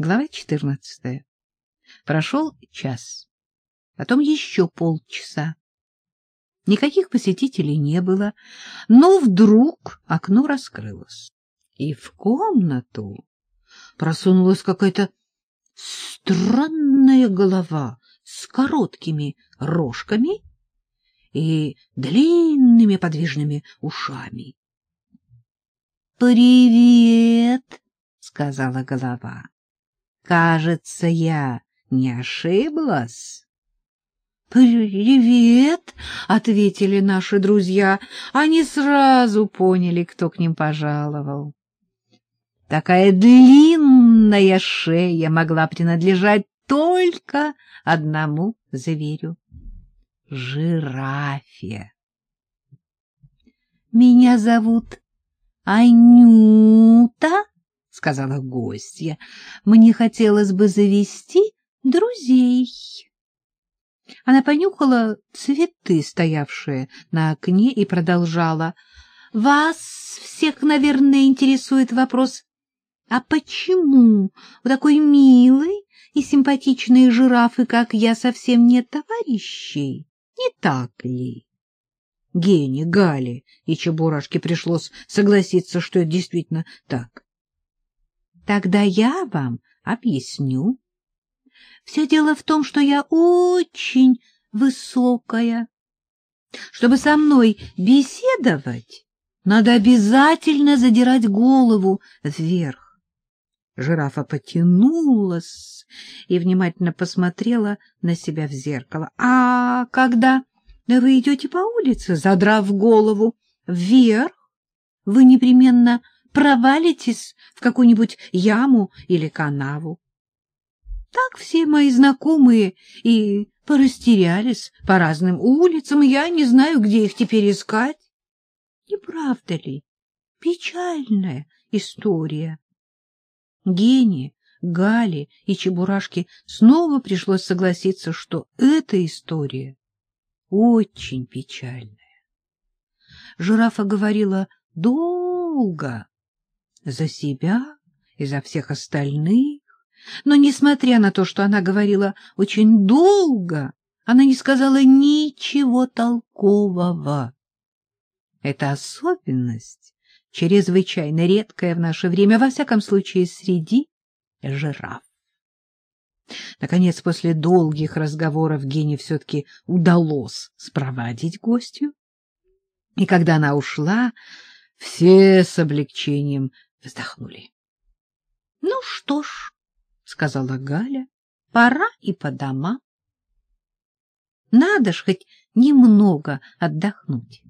Глава 14. Прошел час, потом еще полчаса. Никаких посетителей не было, но вдруг окно раскрылось, и в комнату просунулась какая-то странная голова с короткими рожками и длинными подвижными ушами. «Привет!» — сказала голова. Кажется, я не ошиблась. «Привет!» — ответили наши друзья. Они сразу поняли, кто к ним пожаловал. Такая длинная шея могла принадлежать только одному зверю — жирафе. «Меня зовут Анюта», — сказала гостья, — мне хотелось бы завести друзей. Она понюхала цветы, стоявшие на окне, и продолжала. — Вас всех, наверное, интересует вопрос, а почему у такой милой и симпатичной жирафы, как я, совсем нет товарищей? Не так ли? Гене, Гале и Чебурашке пришлось согласиться, что это действительно так. Тогда я вам объясню. Все дело в том, что я очень высокая. Чтобы со мной беседовать, надо обязательно задирать голову вверх. Жирафа потянулась и внимательно посмотрела на себя в зеркало. А когда вы идете по улице, задрав голову вверх, вы непременно провалитесь в какую-нибудь яму или канаву. Так все мои знакомые и порастерялись по разным улицам, я не знаю, где их теперь искать. Не правда ли? Печальная история. Гене, Гале и Чебурашке снова пришлось согласиться, что эта история очень печальная. Жирафа говорила долго, за себя и за всех остальных. Но, несмотря на то, что она говорила очень долго, она не сказала ничего толкового. Эта особенность чрезвычайно редкая в наше время, во всяком случае, среди жираф. Наконец, после долгих разговоров Гене все-таки удалось спровадить гостью. И когда она ушла, все с облегчением вздохнули. — Ну что ж, — сказала Галя, — пора и по домам. Надо ж хоть немного отдохнуть.